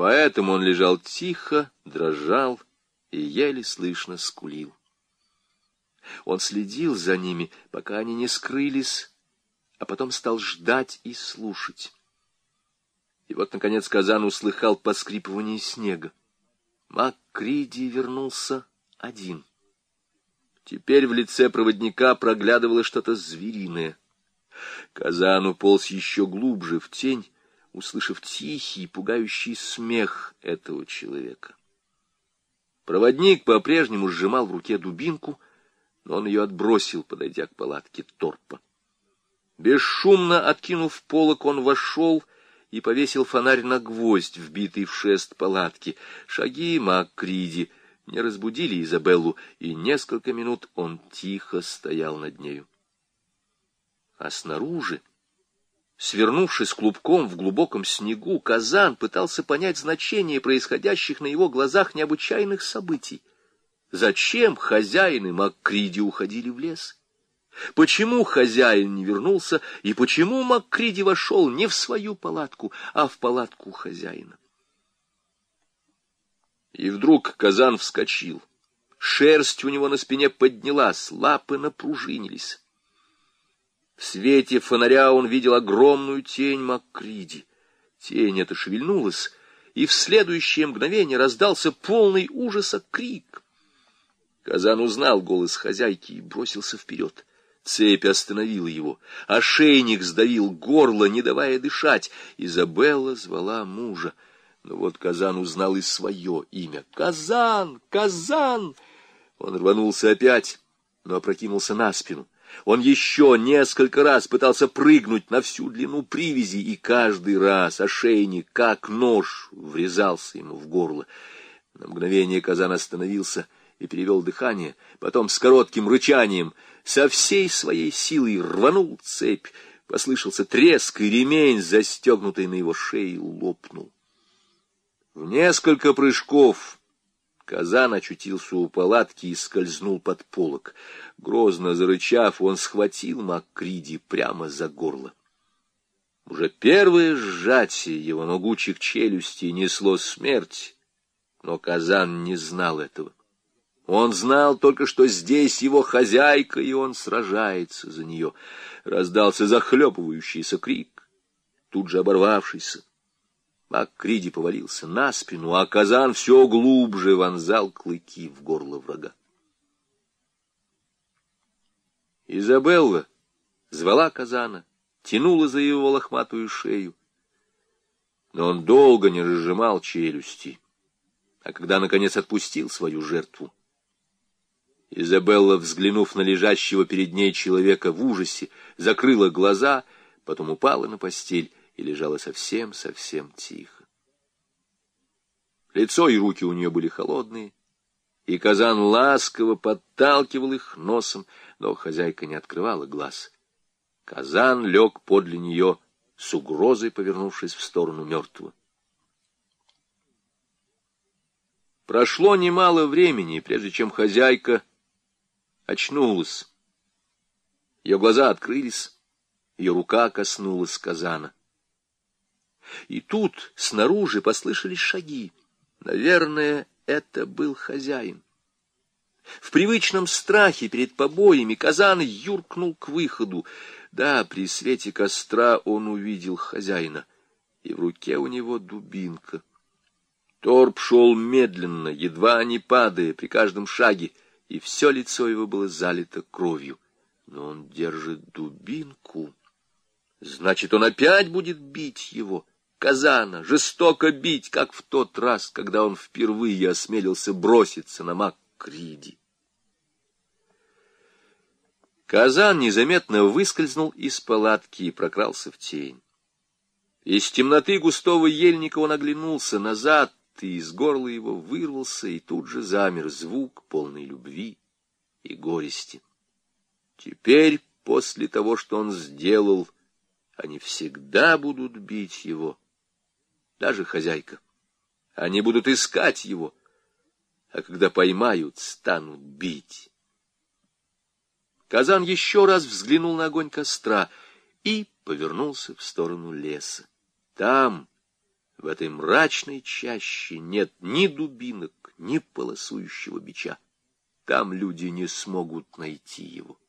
Поэтому он лежал тихо, дрожал и еле слышно скулил. Он следил за ними, пока они не скрылись, а потом стал ждать и слушать. И вот, наконец, Казан услыхал поскрипывание снега. Маккриди вернулся один. Теперь в лице проводника проглядывало что-то звериное. Казан уполз еще глубже в тень, услышав тихий, пугающий смех этого человека. Проводник по-прежнему сжимал в руке дубинку, но он ее отбросил, подойдя к палатке торпа. Бесшумно откинув полок, он вошел и повесил фонарь на гвоздь, вбитый в шест палатки. Шаги Маккриди не разбудили Изабеллу, и несколько минут он тихо стоял над нею. А снаружи, свернувшись клубком в глубоком снегу, Казан пытался понять значение происходящих на его глазах необычайных событий. Зачем хозяины Маккриди уходили в лес? — Почему хозяин не вернулся, и почему Маккриди вошел не в свою палатку, а в палатку хозяина? И вдруг казан вскочил. Шерсть у него на спине поднялась, лапы напружинились. В свете фонаря он видел огромную тень Маккриди. Тень эта шевельнулась, и в следующее мгновение раздался полный ужаса крик. Казан узнал голос хозяйки и бросился вперед. Цепь остановила его, ошейник сдавил горло, не давая дышать. Изабелла звала мужа. Но вот Казан узнал и свое имя. «Казан! Казан!» Он рванулся опять, но опрокинулся на спину. Он еще несколько раз пытался прыгнуть на всю длину привязи, и каждый раз ошейник, как нож, врезался ему в горло. На мгновение Казан остановился и перевел дыхание, потом с коротким рычанием — со всей своей силой рванул цепь. Послышался треск, и ремень, застегнутый на его шее, лопнул. В несколько прыжков казан очутился у палатки и скользнул под полок. Грозно зарычав, он схватил Маккриди прямо за горло. Уже первое сжатие его могучих челюстей несло смерть, но казан не знал этого. Он знал только, что здесь его хозяйка, и он сражается за нее. Раздался захлепывающийся крик, тут же оборвавшийся. Маккриди повалился на спину, а казан все глубже вонзал клыки в горло врага. Изабелла звала казана, тянула за его лохматую шею. Но он долго не разжимал челюсти, а когда, наконец, отпустил свою жертву, Изабелла, взглянув на лежащего перед ней человека в ужасе, закрыла глаза, потом упала на постель и лежала совсем-совсем тихо. Лицо и руки у нее были холодные, и казан ласково подталкивал их носом, но хозяйка не открывала глаз. Казан лег подле нее, с угрозой повернувшись в сторону мертвого. Прошло немало времени, прежде чем хозяйка очнулась. Ее глаза открылись, ее рука коснулась казана. И тут снаружи послышались шаги. Наверное, это был хозяин. В привычном страхе перед побоями казан юркнул к выходу. Да, при свете костра он увидел хозяина, и в руке у него дубинка. Торп шел медленно, едва не падая при каждом шаге и все лицо его было залито кровью. Но он держит дубинку. Значит, он опять будет бить его, Казана, жестоко бить, как в тот раз, когда он впервые осмелился броситься на Маккриди. Казан незаметно выскользнул из палатки и прокрался в тень. Из темноты густого ельника он оглянулся назад, и из горла его вырвался и тут же замер звук полной любви и горести. Теперь, после того, что он сделал, они всегда будут бить его, даже хозяйка. Они будут искать его, а когда поймают, станут бить. Казан еще раз взглянул на огонь костра и повернулся в сторону леса. Там, В этой мрачной чаще нет ни дубинок, ни полосующего бича. Там люди не смогут найти его.